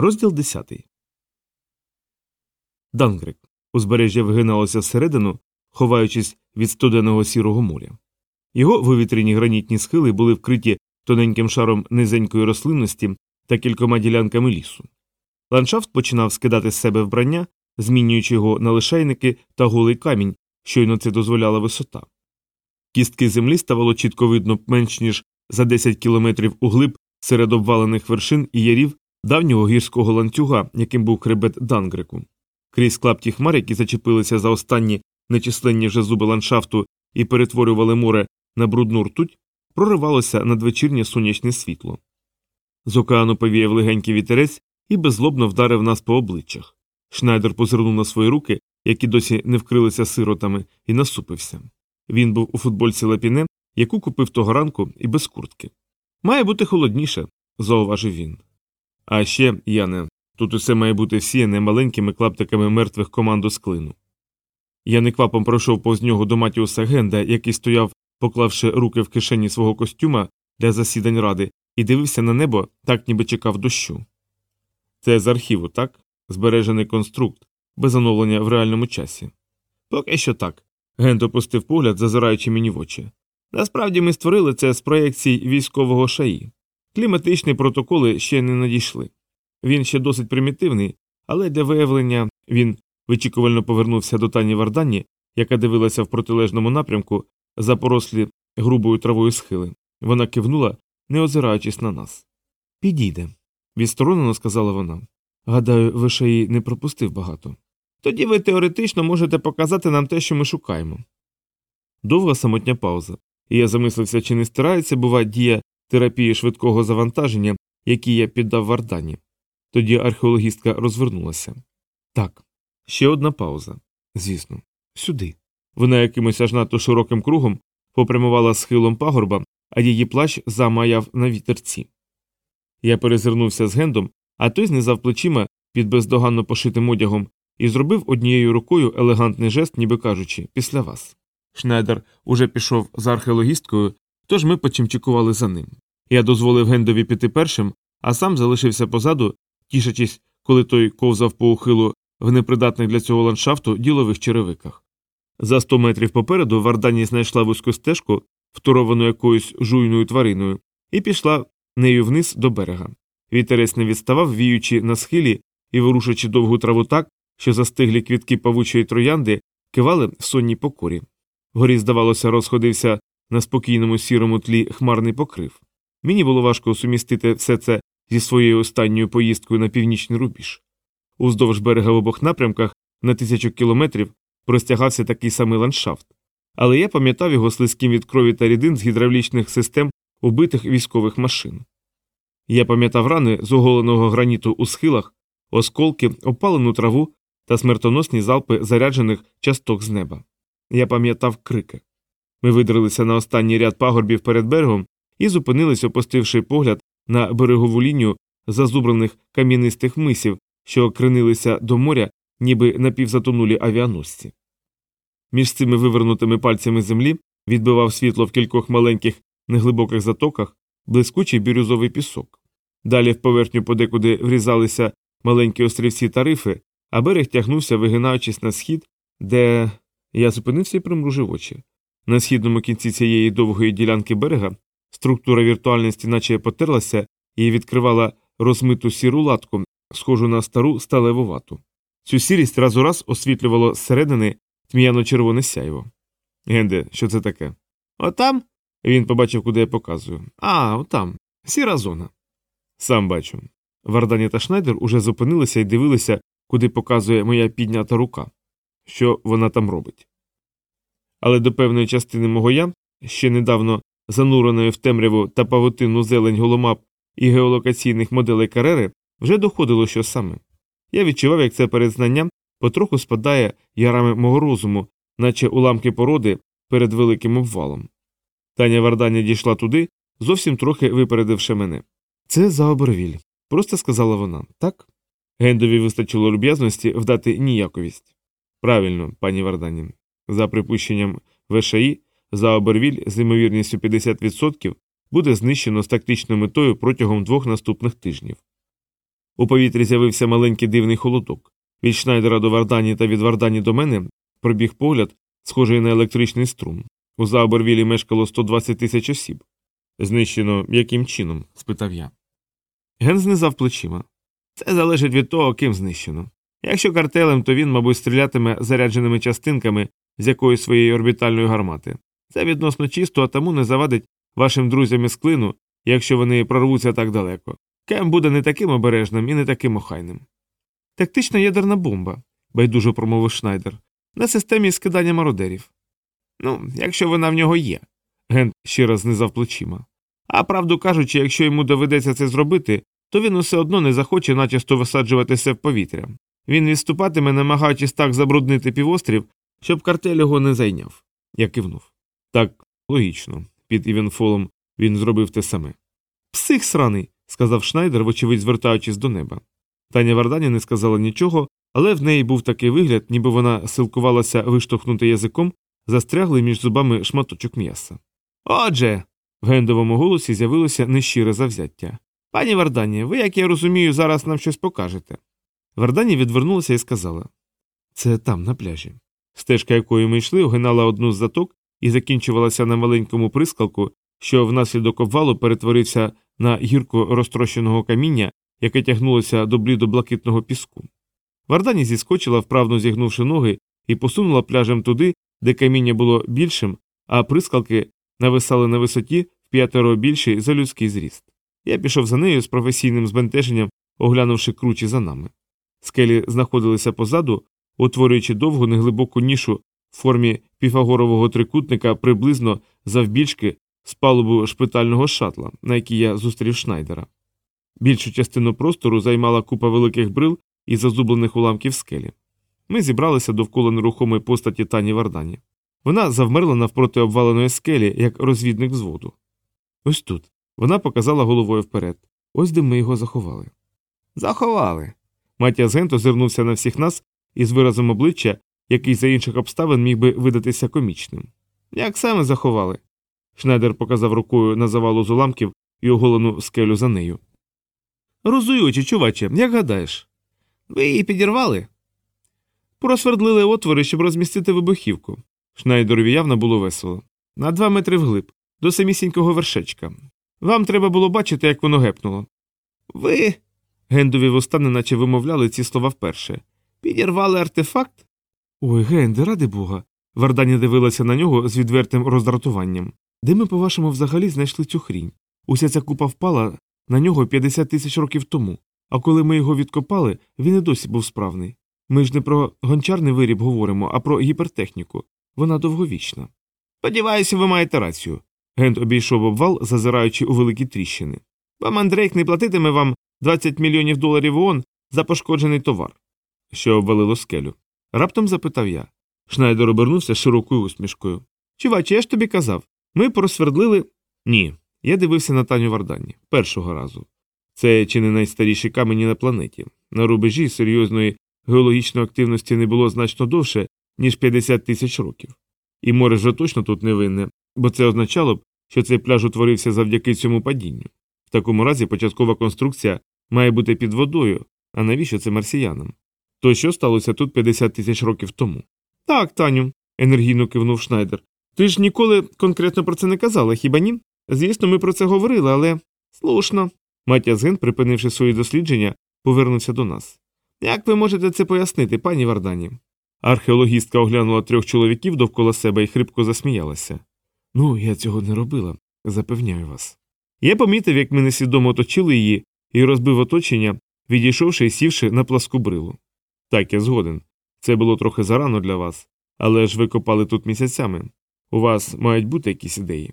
Розділ 10. Дангрик. Узбережжя вигиналося всередину, ховаючись від студеного сірого моря. Його вивітряні гранітні схили були вкриті тоненьким шаром низенької рослинності та кількома ділянками лісу. Ландшафт починав скидати з себе вбрання, змінюючи його на лишайники та голий камінь, щойно це дозволяла висота. Кістки землі ставало чітко видно менш ніж за 10 кілометрів углиб серед обвалених вершин і ярів давнього гірського ланцюга, яким був хребет Дангреку. Крізь клапті хмар, які зачепилися за останні нечисленні вже зуби ландшафту і перетворювали море на брудну ртуть, проривалося надвечірнє сонячне світло. З океану повіяв легенький вітерець і беззлобно вдарив нас по обличчях. Шнайдер позирнув на свої руки, які досі не вкрилися сиротами, і насупився. Він був у футбольці лапіне, яку купив того ранку і без куртки. Має бути холодніше, зауважив він. А ще, Яне, тут усе має бути всіяне маленькими клаптиками мертвих команду з клину. Я неквапом пройшов повз нього до Матіуса Генда, який стояв, поклавши руки в кишені свого костюма для засідань ради, і дивився на небо, так ніби чекав дощу. Це з архіву, так? Збережений конструкт, без оновлення в реальному часі. Поки що так. Гент опустив погляд, зазираючи мені в очі. Насправді ми створили це з проєкцій військового шаї. Кліматичні протоколи ще не надійшли. Він ще досить примітивний, але для виявлення він вичікувально повернувся до Тані Вардані, яка дивилася в протилежному напрямку за порослі грубою травою схили. Вона кивнула, не озираючись на нас. Підійде, відсторонено сказала вона. Гадаю, вишаї не пропустив багато. Тоді ви теоретично можете показати нам те, що ми шукаємо. Довга самотня пауза, і я замислився, чи не стирається, бува, дія терапії швидкого завантаження, якій я піддав Вардані. Тоді археологістка розвернулася. Так, ще одна пауза. Звісно, сюди. Вона якимось аж надто широким кругом попрямувала схилом пагорба, а її плащ замаяв на вітерці. Я перезирнувся з гендом, а той знизав плечима під бездоганно пошитим одягом і зробив однією рукою елегантний жест, ніби кажучи, після вас. Шнайдер уже пішов за археологісткою, тож ми почимчикували за ним. Я дозволив Гендові піти першим, а сам залишився позаду, тішачись, коли той ковзав по ухилу в непридатних для цього ландшафту ділових черевиках. За сто метрів попереду Вардані знайшла вузьку стежку, второвану якоюсь жуйною твариною, і пішла нею вниз до берега. Вітерець не відставав, віючи на схилі і ворушачи довгу траву так, що застиглі квітки павучої троянди кивали в сонній покорі. Горі, здавалося, розходився на спокійному сірому тлі хмарний покрив. Мені було важко сумістити все це зі своєю останньою поїздкою на північний рубіж. Уздовж берега в обох напрямках на тисячу кілометрів простягався такий самий ландшафт, але я пам'ятав його слизьким від крові та рідин з гідравлічних систем убитих військових машин. Я пам'ятав рани з оголеного граніту у схилах, осколки, опалену траву та смертоносні залпи заряджених часток з неба. Я пам'ятав крики. Ми видрилися на останній ряд пагорбів перед берегом і зупинились, опустивши погляд на берегову лінію зазубрених кам'янистих мисів, що кренилися до моря, ніби напівзатонулі авіаносці. Між цими вивернутими пальцями землі відбивав світло в кількох маленьких неглибоких затоках блискучий бірюзовий пісок. Далі в поверхню подекуди врізалися маленькі острівці та рифи, а берег тягнувся, вигинаючись на схід, де я зупинився і примружив очі. На східному кінці цієї довгої ділянки берега структура віртуальності наче потерлася і відкривала розмиту сіру латку, схожу на стару сталеву вату. Цю сірість раз у раз освітлювало зсередини тьмяно-червоне сяйво. Генде, що це таке? Отам. Він побачив, куди я показую. А, отам. Сіра зона. Сам бачу. Вардані та Шнайдер уже зупинилися і дивилися, куди показує моя піднята рука, що вона там робить. Але до певної частини мого я, ще недавно зануреної в темряву та павутинну зелень голомап і геолокаційних моделей карери, вже доходило що саме. Я відчував, як це передзнання потроху спадає ярами мого розуму, наче уламки породи перед великим обвалом. Таня Варданя дійшла туди, зовсім трохи випередивши мене. Це Заобервіль, просто сказала вона, так? Гендові вистачило люб'язності вдати ніяковість. Правильно, пані Вардані. За припущенням ВШІ, Заобервіль з ймовірністю 50% буде знищено з тактичною метою протягом двох наступних тижнів. У повітрі з'явився маленький дивний холодок. Від Шнайдера до Вардані та від Вардані до мене пробіг погляд, схожий на електричний струм. У Заобервілі мешкало 120 тисяч осіб. Знищено яким чином? спитав я. Ген знизав плечима. Це залежить від того, ким знищено. Якщо картелем, то він, мабуть, стрілятиме зарядженими частинками з якоїсь своєї орбітальної гармати. Це відносно чисто, а тому не завадить вашим друзям із клину, якщо вони прорвуться так далеко. Кем буде не таким обережним і не таким охайним. Тактична ядерна бомба, байдуже промовив Шнайдер, на системі скидання мародерів. Ну, якщо вона в нього є. Гент раз знизав плечима. А правду кажучи, якщо йому доведеться це зробити, то він усе одно не захоче начисто висаджуватися в повітря. Він відступатиме, намагаючись так забруднити півострів, щоб картель його не зайняв. Я кивнув. Так, логічно. Під Івенфолом він зробив те саме. Псих сраний, сказав Шнайдер, вочевидь звертаючись до неба. Таня Вардані не сказала нічого, але в неї був такий вигляд, ніби вона силкувалася виштовхнути язиком, застряглий між зубами шматочок м'яса. Отже. В гендовому голосі з'явилося нещире завзяття. Пані Вардані, ви, як я розумію, зараз нам щось покажете. Вардані відвернулася і сказала Це там, на пляжі. Стежка, якою ми йшли, огинала одну з заток і закінчувалася на маленькому прискалку, що внаслідок обвалу перетворився на гірку розтрощеного каміння, яке тягнулося до блідо-блакитного піску. Вардані зіскочила, вправно зігнувши ноги, і посунула пляжем туди, де каміння було більшим, а прискалки нависали на висоті в п'ятеро більший за людський зріст. Я пішов за нею з професійним збентеженням, оглянувши кручі за нами. Скелі знаходилися позаду, утворюючи довгу неглибоку нішу в формі піфагорового трикутника приблизно завбільшки з палубу шпитального шатла, на якій я зустрів Шнайдера. Більшу частину простору займала купа великих брил і зазублених уламків скелі. Ми зібралися довкола нерухомої постаті Тані Вардані. Вона завмерла навпроти обваленої скелі, як розвідник взводу. Ось тут. Вона показала головою вперед. Ось де ми його заховали. Заховали. Матіас Гент озирнувся на всіх нас із виразом обличчя, який за інших обставин міг би видатися комічним. Як саме заховали? Шнайдер показав рукою на завалу з уламків і оголену скелю за нею. Розуючи, чуваче, як гадаєш? Ви її підірвали? Просвердлили отвори, щоб розмістити вибухівку. Шнайдерові явно було весело. На два метри вглиб, до самісінького вершечка. Вам треба було бачити, як воно гепнуло. Ви. Гендові востаннє наче вимовляли ці слова вперше. Підірвали артефакт? Ой, Генде, ради бога. Вардані дивилася на нього з відвертим роздратуванням. Де ми, по-вашому, взагалі знайшли цю хрінь? Уся ця купа впала на нього 50 тисяч років тому, а коли ми його відкопали, він і досі був справний. Ми ж не про гончарний виріб говоримо, а про гіпертехніку. Вона довговічна. Сподіваюся, ви маєте рацію. Гент обійшов обвал, зазираючи у великі тріщини. Вам Андрейк не платитиме вам 20 мільйонів доларів ООН за пошкоджений товар. Що обвалило скелю? Раптом запитав я. Шнайдер обернувся широкою усмішкою. Чуваче, я ж тобі казав. Ми просвердлили. Ні. Я дивився на Таню Вардані першого разу. Це чи не найстаріші камені на планеті. На рубежі серйозної геологічної активності не було значно довше, ніж 50 тисяч років. І море вже точно тут не винне, бо це означало б, що цей пляж утворився завдяки цьому падінню. В такому разі початкова конструкція має бути під водою, а навіщо це марсіянам? То що сталося тут 50 тисяч років тому? Так, Таню, енергійно кивнув Шнайдер. Ти ж ніколи конкретно про це не казала, хіба ні? Звісно, ми про це говорили, але. Слушно. Матіас Ген, припинивши свої дослідження, повернувся до нас. Як ви можете це пояснити, пані Вардані? Археологістка оглянула трьох чоловіків довкола себе і хрипко засміялася. Ну, я цього не робила, запевняю вас. Я помітив, як ми несвідомо оточили її і розбив оточення, відійшовши і сівши на пласку брилу. Так, я згоден. Це було трохи зарано для вас, але ж ви копали тут місяцями. У вас мають бути якісь ідеї.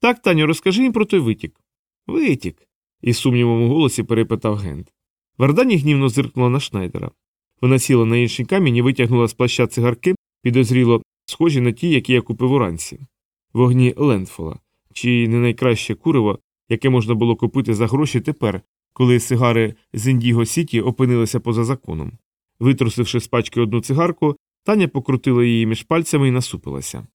Так, Таню, розкажи їм про той витік. Витік. із сумнівом у голосі перепитав Гент. Вардані гнівно зиркнула на Шнайдера. Вона сіла на інший камінь і витягнула з плаща цигарки, підозріло схожі на ті, які я купив уранці. Вогні Лендфола, чи не найкраще куриво, яке можна було купити за гроші тепер, коли сигари з Індіго Сіті опинилися поза законом. Витрусивши з пачки одну цигарку, Таня покрутила її між пальцями і насупилася.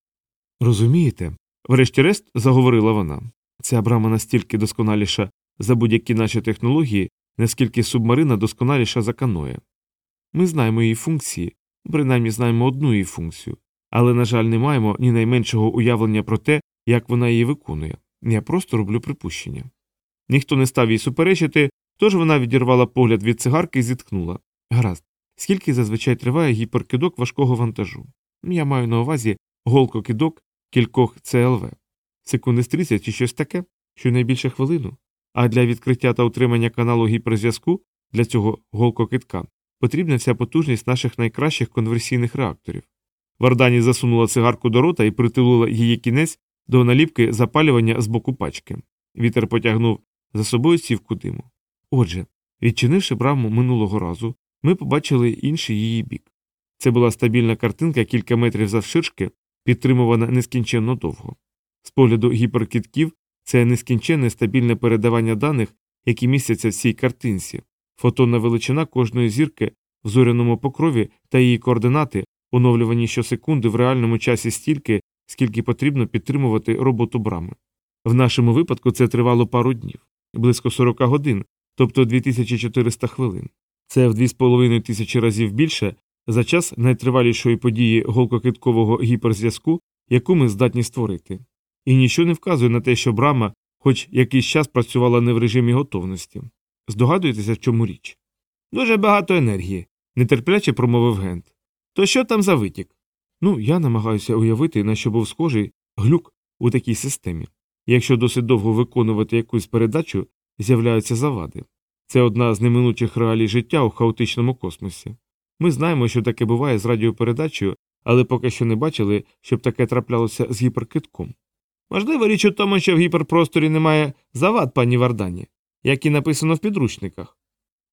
Розумієте, врешті-решт заговорила вона. Ця брама настільки досконаліша за будь-які наші технології, наскільки субмарина досконаліша за каноє. Ми знаємо її функції, принаймні знаємо одну її функцію, але, на жаль, не маємо ні найменшого уявлення про те, як вона її виконує. Я просто роблю припущення. Ніхто не став їй суперечити, тож вона відірвала погляд від цигарки і зітхнула. Гаразд, скільки зазвичай триває гіперкидок важкого вантажу? Я маю на увазі голкокидок кількох ЦЛВ. Секунди з 30 чи щось таке, що найбільше хвилину. А для відкриття та утримання каналу гіперзв'язку для цього голкокидка потрібна вся потужність наших найкращих конверсійних реакторів. Вардані засунула цигарку до рота і притулила її кінець до наліпки запалювання з боку пачки. Вітер потягнув за собою сівку диму. Отже, відчинивши браму минулого разу, ми побачили інший її бік. Це була стабільна картинка кілька метрів завширшки, підтримувана нескінченно довго. З погляду гіперкітків це нескінченне стабільне передавання даних, які містяться в цій картинці, фотонна величина кожної зірки в зоряному покрові та її координати, оновлювані щосекунди в реальному часі стільки, скільки потрібно підтримувати роботу брами. В нашому випадку це тривало пару днів, близько 40 годин, тобто 2400 хвилин. Це в 2,5 тисячі разів більше за час найтривалішої події голкокиткового гіперзв'язку, яку ми здатні створити. І нічого не вказує на те, що брама хоч якийсь час працювала не в режимі готовності. Здогадуєтеся, в чому річ? Дуже багато енергії, нетерпляче промовив Гент. То що там за витік? Ну, я намагаюся уявити, на що був схожий глюк у такій системі. Якщо досить довго виконувати якусь передачу, з'являються завади. Це одна з неминучих реалій життя у хаотичному космосі. Ми знаємо, що таке буває з радіопередачею, але поки що не бачили, щоб таке траплялося з гіперкитком. Можливо, річ у тому, що в гіперпросторі немає завад, пані Вардані, як і написано в підручниках.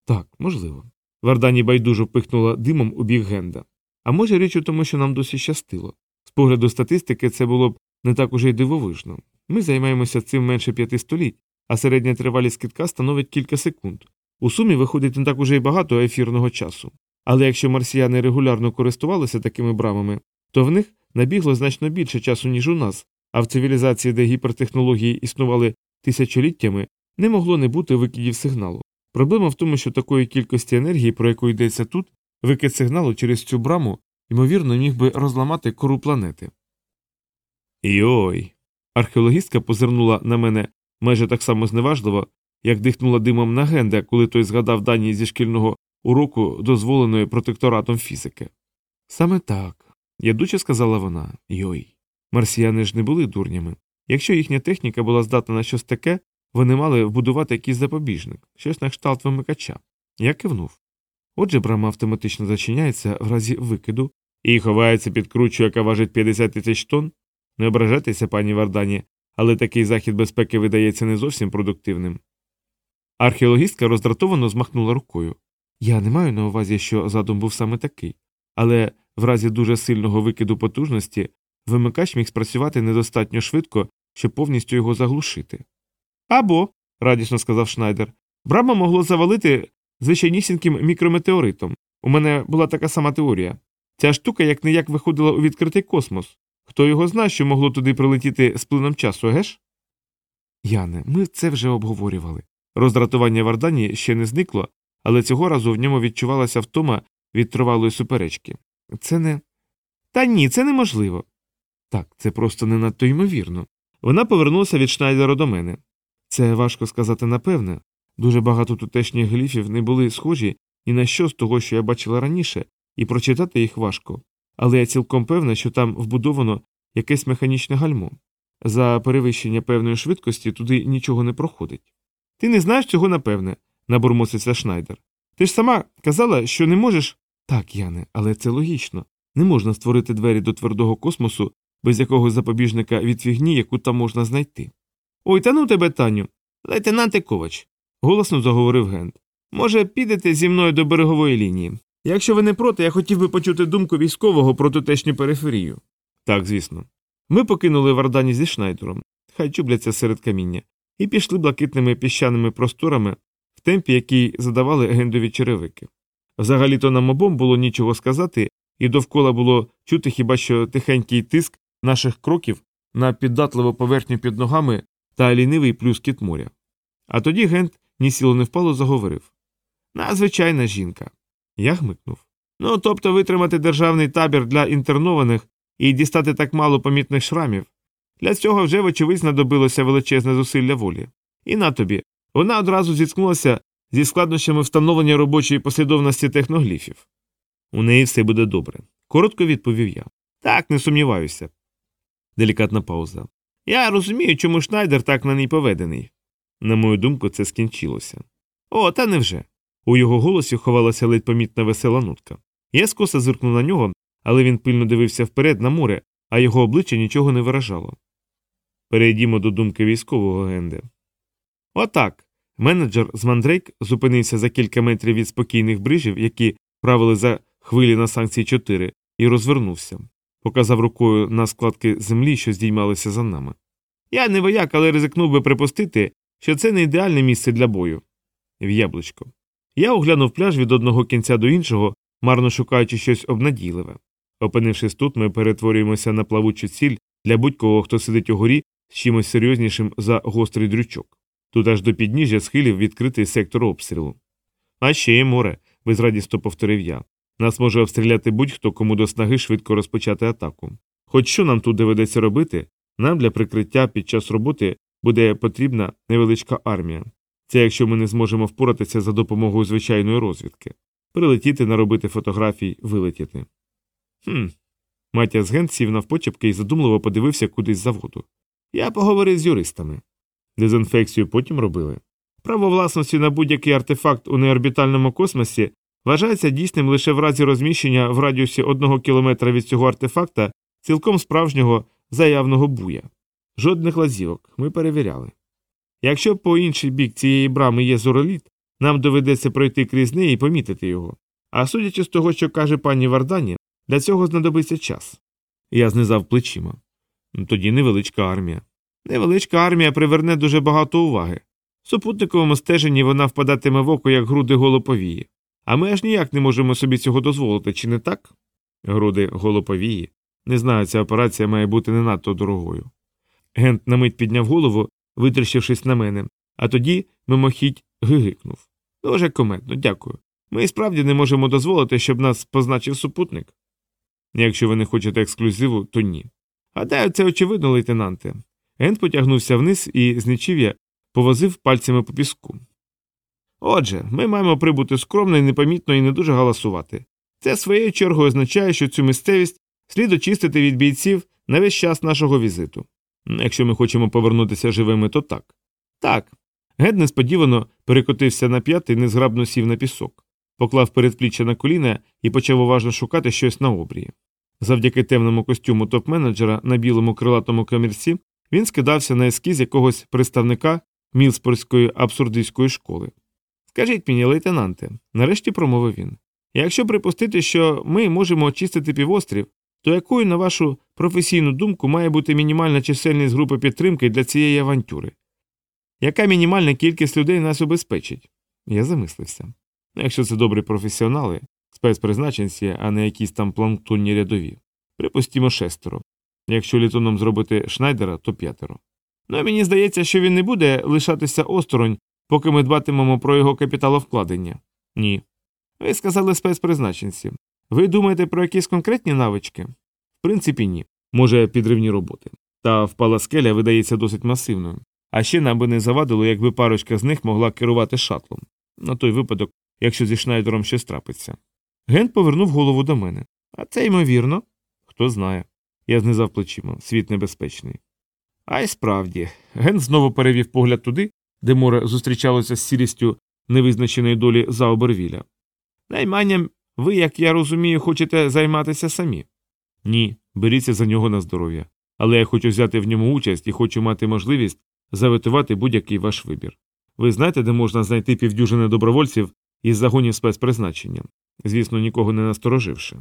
Так, можливо. Вардані байдужо пихнула димом у бік генда. А може річ у тому, що нам досі щастило. З погляду статистики, це було б не так уже й дивовижно. Ми займаємося цим менше п'яти століть, а середня тривалість китка становить кілька секунд. У сумі виходить не так уже й багато ефірного часу. Але якщо марсіяни регулярно користувалися такими брамами, то в них набігло значно більше часу, ніж у нас, а в цивілізації, де гіпертехнології існували тисячоліттями, не могло не бути викидів сигналу. Проблема в тому, що такої кількості енергії, про яку йдеться тут, викид сигналу через цю браму, ймовірно, міг би розламати кору планети. Йой. Археологістка позирнула на мене майже так само зневажливо, як дихнула димом на генда, коли той згадав дані зі шкільного уроку, дозволеної протекторатом фізики. Саме так, ядуче сказала вона Йой. Марсіяни ж не були дурнями. Якщо їхня техніка була здатна на щось таке, вони мали вбудувати якийсь запобіжник, щось на кшталт вимикача. Я кивнув. Отже, брама автоматично зачиняється в разі викиду і ховається під кручу, яка важить 50 тисяч тонн. Не ображайтеся, пані Вардані, але такий захід безпеки видається не зовсім продуктивним. Археологістка роздратовано змахнула рукою. Я не маю на увазі, що задум був саме такий, але в разі дуже сильного викиду потужності вимикач міг спрацювати недостатньо швидко, щоб повністю його заглушити. Або, радісно сказав Шнайдер, брама могло завалити звичайнісіньким мікрометеоритом. У мене була така сама теорія. Ця штука як не як виходила у відкритий космос. Хто його знає, що могло туди прилетіти з плином часу, геш? Яне, ми це вже обговорювали. Роздратування Вардані ще не зникло, але цього разу в ньому відчувалася втома від тривалої суперечки. Це не. Та ні, це неможливо. Так, це просто не надто ймовірно. Вона повернулася від Шнайдера до мене. Це важко сказати напевне. Дуже багато тутешніх гліфів не були схожі ні на що з того, що я бачила раніше, і прочитати їх важко. Але я цілком певна, що там вбудовано якесь механічне гальмо. За перевищення певної швидкості туди нічого не проходить. Ти не знаєш цього напевне, набурмоситься Шнайдер. Ти ж сама казала, що не можеш. Так, Яне, але це логічно. Не можна створити двері до твердого космосу без якогось запобіжника від фігні, яку там можна знайти. Ой, та ну тебе, Таню. Лейтенанте Ковач, голосно заговорив Гент. Може, підете зі мною до берегової лінії. Якщо ви не проти, я хотів би почути думку військового про тутешню периферію. Так, звісно. Ми покинули Вардані зі Шнайдером, хай чубляться серед каміння, і пішли блакитними піщаними просторами в темпі, який задавали гендові черевики. Взагалі то нам обом було нічого сказати, і довкола було чути хіба що тихенький тиск наших кроків на піддатливу поверхню під ногами та лінивий плюскіт моря. А тоді Гент ні сіло не впало, заговорив. Надзвичайна жінка. Я гмикнув. Ну, тобто витримати державний табір для інтернованих і дістати так мало помітних шрамів. Для цього вже, вочевидь, знадобилося величезне зусилля волі. І на тобі. Вона одразу зіткнулася зі складнощами встановлення робочої послідовності техногліфів. У неї все буде добре. Коротко відповів я. Так, не сумніваюся. Делікатна пауза. Я розумію, чому Шнайдер так на ній поведений. На мою думку, це скінчилося. О, та невже. У його голосі ховалася ледь помітна весела нутка. Я скоса зиркнув на нього, але він пильно дивився вперед на море, а його обличчя нічого не виражало. Перейдімо до думки військового генде. Отак. Менеджер з Мандрейк зупинився за кілька метрів від спокійних брижів, які правили за хвилі на санкції 4, і розвернувся. Показав рукою на складки землі, що здіймалися за нами. Я не вояк, але ризикнув би припустити, що це не ідеальне місце для бою. В яблучко. Я оглянув пляж від одного кінця до іншого, марно шукаючи щось обнадійливе. Опинившись тут, ми перетворюємося на плавучу ціль для будь-кого, хто сидить угорі з чимось серйознішим за гострий дрючок. Тут аж до підніжжя схилів відкритий сектор обстрілу. А ще є море, безрадісно повторив я. Нас може обстріляти будь-хто, кому до снаги швидко розпочати атаку. Хоч що нам тут доведеться робити, нам для прикриття під час роботи буде потрібна невеличка армія. Це якщо ми не зможемо впоратися за допомогою звичайної розвідки, прилетіти, наробити фотографій, вилетіти. Хм. Матіас Ген сів навпочепки і задумливо подивився кудись за воду. Я поговорив з юристами. Дезінфекцію потім робили. Право власності на будь-який артефакт у неорбітальному космосі вважається дійсним лише в разі розміщення в радіусі одного кілометра від цього артефакта цілком справжнього заявного буя. Жодних лазівок ми перевіряли. Якщо по інший бік цієї брами є зороліт, нам доведеться пройти крізь неї і помітити його. А судячи з того, що каже пані Вардані, для цього знадобиться час. Я знизав плечима. «Ну, тоді невеличка армія. Невеличка армія приверне дуже багато уваги. В супутниковому стеженні вона впадатиме в око, як груди голоповії. А ми аж ніяк не можемо собі цього дозволити, чи не так? Груди голоповії. Не знаю, ця операція має бути не надто дорогою. Гент на мить підняв голову, витріщившись на мене, а тоді мимохідь гигикнув. Дуже комедно, дякую. Ми і справді не можемо дозволити, щоб нас позначив супутник. Якщо ви не хочете ексклюзиву, то ні. Гадаю, це очевидно, лейтенанте. Гент потягнувся вниз і з нічів'я повозив пальцями по піску. Отже, ми маємо прибути скромно і непомітно і не дуже галасувати. Це своєю чергою означає, що цю місцевість слід очистити від бійців на весь час нашого візиту. Якщо ми хочемо повернутися живими, то так. Так. Гед несподівано перекотився на п'ятий, незграбно сів на пісок, поклав передпліччя на коліна і почав уважно шукати щось на обрії. Завдяки темному костюму топ-менеджера на білому крилатому камірці він скидався на ескіз якогось представника мілспорської абсурдистської школи. Скажіть мені, лейтенанте, нарешті промовив він. Якщо припустити, що ми можемо очистити півострів, то якою, на вашу професійну думку, має бути мінімальна чисельність групи підтримки для цієї авантюри? Яка мінімальна кількість людей нас убезпечить? Я замислився. Якщо це добрі професіонали, спецпризначенці, а не якісь там планктонні рядові. Припустімо шестеро. Якщо літоном зробити Шнайдера, то п'ятеро. Ну мені здається, що він не буде лишатися осторонь, поки ми дбатимемо про його капіталовкладення. Ні. Ви сказали спецпризначенці. Ви думаєте про якісь конкретні навички? Принципі, ні. Може, підривні роботи. Та впала скеля видається досить масивною. А ще нам би не завадило, якби парочка з них могла керувати шатлом. На той випадок, якщо зі Шнайдером щось трапиться. Ген повернув голову до мене. А це ймовірно. Хто знає. Я знизав плечима. Світ небезпечний. А й справді. Ген знову перевів погляд туди, де море зустрічалося з сірістю невизначеної долі за обервіля. Найманням ви, як я розумію, хочете займатися самі? Ні, беріться за нього на здоров'я. Але я хочу взяти в ньому участь і хочу мати можливість заветувати будь-який ваш вибір. Ви знаєте, де можна знайти півдюжини добровольців із загонів спецпризначення, звісно, нікого не настороживши.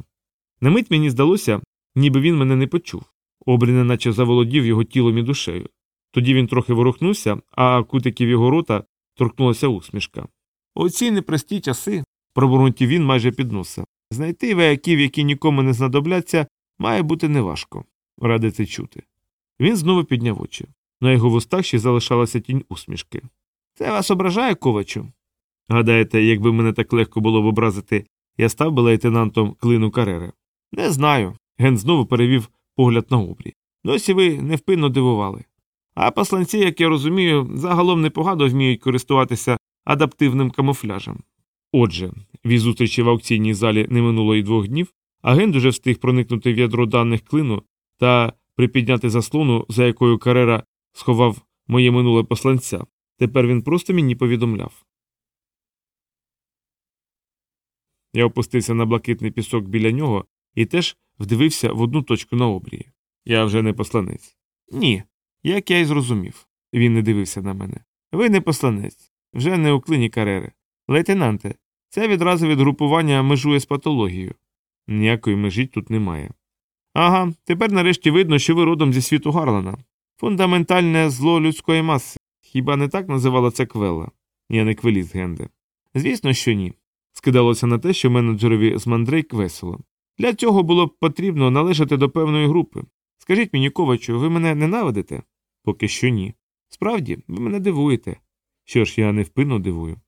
На мить мені здалося, ніби він мене не почув. Обрій наче заволодів його тілом і душею. Тоді він трохи ворухнувся, а кутиків його рота торкнулася усмішка. У ці непрості часи, пробурмотів він майже під носа, знайти вояків, які нікому не знадобляться, має бути неважко. Ради чути. Він знову підняв очі. На його вустах ще залишалася тінь усмішки. Це вас ображає, ковачу? Гадаєте, якби мене так легко було б образити, я став би лейтенантом клину Карери? Не знаю. Ген знову перевів погляд на обрій. Досі ви невпинно дивували. А посланці, як я розумію, загалом непогано вміють користуватися адаптивним камуфляжем. Отже, від зустрічі в аукційній залі не минуло й двох днів, агент уже встиг проникнути в ядро даних клину та припідняти заслону, за якою Карера сховав моє минуле посланця. Тепер він просто мені повідомляв. Я опустився на блакитний пісок біля нього і теж вдивився в одну точку на обрії. Я вже не посланець. Ні, як я й зрозумів. Він не дивився на мене. Ви не посланець, вже не у клині Карери. Лейтенанте, це відразу від групування межує з патологією. Ніякої межі тут немає. Ага, тепер нарешті видно, що ви родом зі світу Гарлана. Фундаментальне зло людської маси. Хіба не так називала це Квелла? Я не квеліст, Генде. Звісно, що ні. Скидалося на те, що менеджерові з Мандрейк весело. Для цього було б потрібно належати до певної групи. Скажіть мені, ковачу, ви мене ненавидите? Поки що ні. Справді, ви мене дивуєте. Що ж, я невпинно дивую.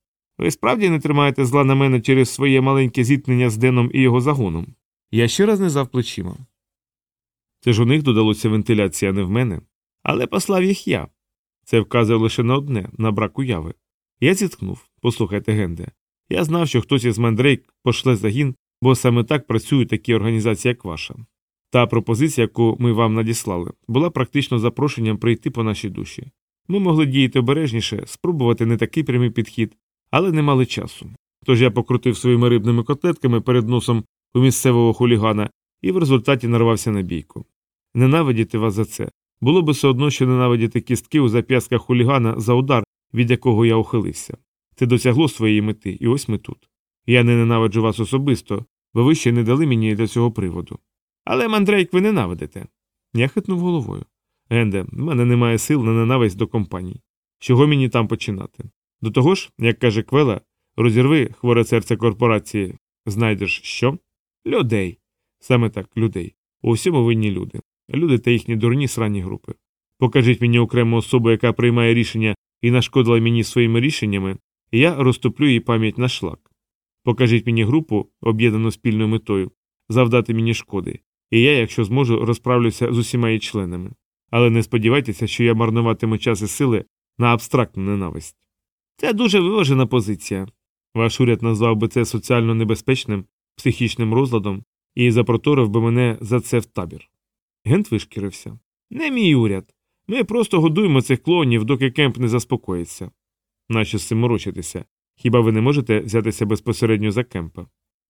Ви справді не тримаєте зла на мене через своє маленьке зіткнення з Деном і його загоном? Я ще раз знизав плечима. Це ж у них додалося вентиляція, а не в мене. Але послав їх я. Це вказує лише на одне, на брак уяви. Я зітхнув. Послухайте, Генде. Я знав, що хтось із Мандрейк пошле загін, бо саме так працюють такі організації, як ваша. Та пропозиція, яку ми вам надіслали, була практично запрошенням прийти по нашій душі. Ми могли діяти обережніше, спробувати не такий прямий підхід, але не мали часу. Тож я покрутив своїми рибними котлетками перед носом у місцевого хулігана і в результаті нарвався на бійку. Ненавидіти вас за це було б все одно, що ненавидіти кістки у зап'ястках хулігана за удар, від якого я ухилився. Це досягло своєї мети, і ось ми тут. Я не ненавиджу вас особисто, бо ви ще не дали мені для цього приводу. Але мандрейк ви ненавидите. Я хитнув головою. Генде, в мене немає сил на ненависть до компаній. Чого мені там починати? До того ж, як каже Квела, розірви хворе серце корпорації, знайдеш що? Людей. Саме так, людей. У всьому винні люди. Люди та їхні дурні сранні групи. Покажіть мені окрему особу, яка приймає рішення і нашкодила мені своїми рішеннями, і я розтоплю її пам'ять на шлак. Покажіть мені групу, об'єднану спільною метою, завдати мені шкоди, і я, якщо зможу, розправлюся з усіма її членами. Але не сподівайтеся, що я марнуватиму час і сили на абстрактну ненависть. Це дуже виважена позиція. Ваш уряд назвав би це соціально небезпечним, психічним розладом і запроторив би мене за це в табір. Гент вишкірився. Не мій уряд. Ми просто годуємо цих клонів, доки кемп не заспокоїться. Нащо з цим морочитися? Хіба ви не можете взятися безпосередньо за кемпа?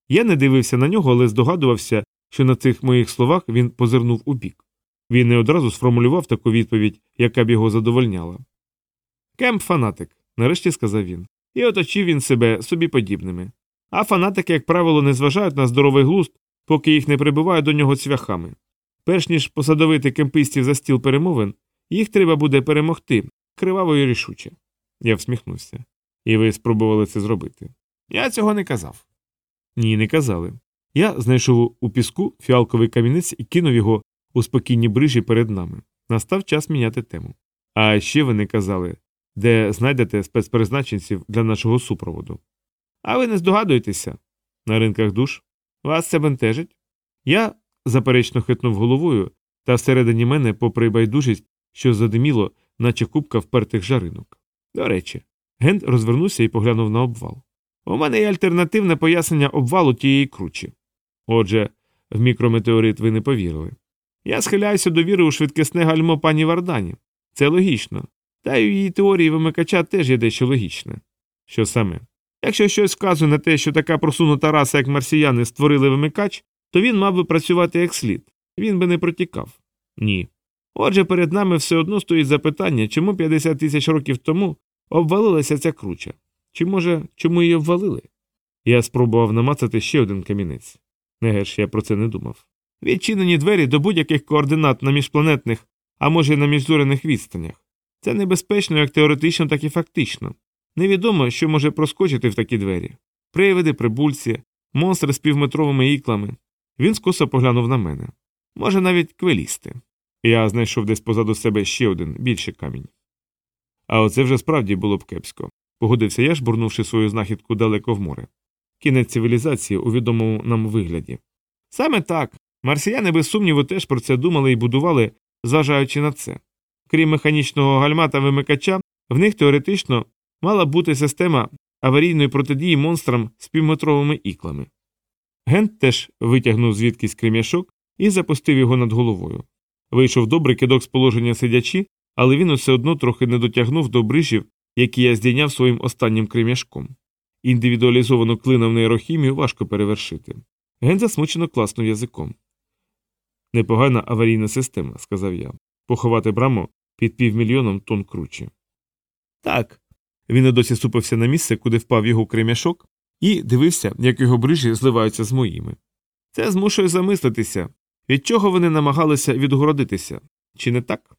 Я не дивився на нього, але здогадувався, що на цих моїх словах він позирнув убік. Він не одразу сформулював таку відповідь, яка б його задовольняла. Кемп фанатик, нарешті сказав він, і оточив він себе собі подібними. А фанатики, як правило, не зважають на здоровий глузд, поки їх не прибивають до нього цвяхами. Перш ніж посадовити кемпистів за стіл перемовин, їх треба буде перемогти криваво і рішуче. Я всміхнувся. І ви спробували це зробити. Я цього не казав. Ні, не казали. Я знайшов у піску фіалковий камінець і кинув його у спокійні брижі перед нами. Настав час міняти тему. А ще ви не казали, де знайдете спецпризначенців для нашого супроводу. А ви не здогадуєтеся? На ринках душ? Вас це бентежить? Я заперечно хитнув головою, та всередині мене, попри байдужість, що задиміло, наче купка впертих жаринок. До речі, Гент розвернувся і поглянув на обвал. У мене є альтернативне пояснення обвалу тієї кручі. Отже, в мікрометеорит ви не повірили. Я схиляюся до віри у швидкісне гальмо пані Вардані. Це логічно. Та й у її теорії вимикача теж є дещо логічне. Що саме? Якщо щось вказує на те, що така просунута раса, як марсіяни, створили вимикач, то він мав би працювати як слід, він би не протікав. Ні. Отже, перед нами все одно стоїть запитання, чому 50 тисяч років тому обвалилася ця круча? Чи, може, чому її обвалили? Я спробував намацати ще один камінець. Неге ж, я про це не думав. Відчинені двері до будь-яких координат на міжпланетних, а може на міжзоряних відстанях. Це небезпечно як теоретично, так і фактично. Невідомо, що може проскочити в такі двері. Привиди, прибульці, монстри з півметровими іклами. Він скоса поглянув на мене. Може, навіть квелісти. Я знайшов десь позаду себе ще один більший камінь. А оце вже справді було б кепсько. погодився я, жбурнувши свою знахідку далеко в море. Кінець цивілізації у відомому нам вигляді. Саме так. Марсіяни без сумніву теж про це думали і будували, зважаючи на це. Крім механічного гальма та вимикача, в них теоретично мала бути система аварійної протидії монстрам з півметровими іклами. Гент теж витягнув звідкись крем'яшок і запустив його над головою. Вийшов добрий кидок з положення сидячи, але він усе одно трохи не дотягнув до брижів, які я здійняв своїм останнім крем'яшком. Індивідуалізовану клином нейрохімію важко перевершити. Ген засмучено класнув язиком. Непогана аварійна система, сказав я. Поховати браму під півмільйоном тонн кручі. Так. Він і досі супився на місце, куди впав його крем'яшок, і дивився, як його брижі зливаються з моїми. Це змушує замислитися, від чого вони намагалися відгородитися, чи не так?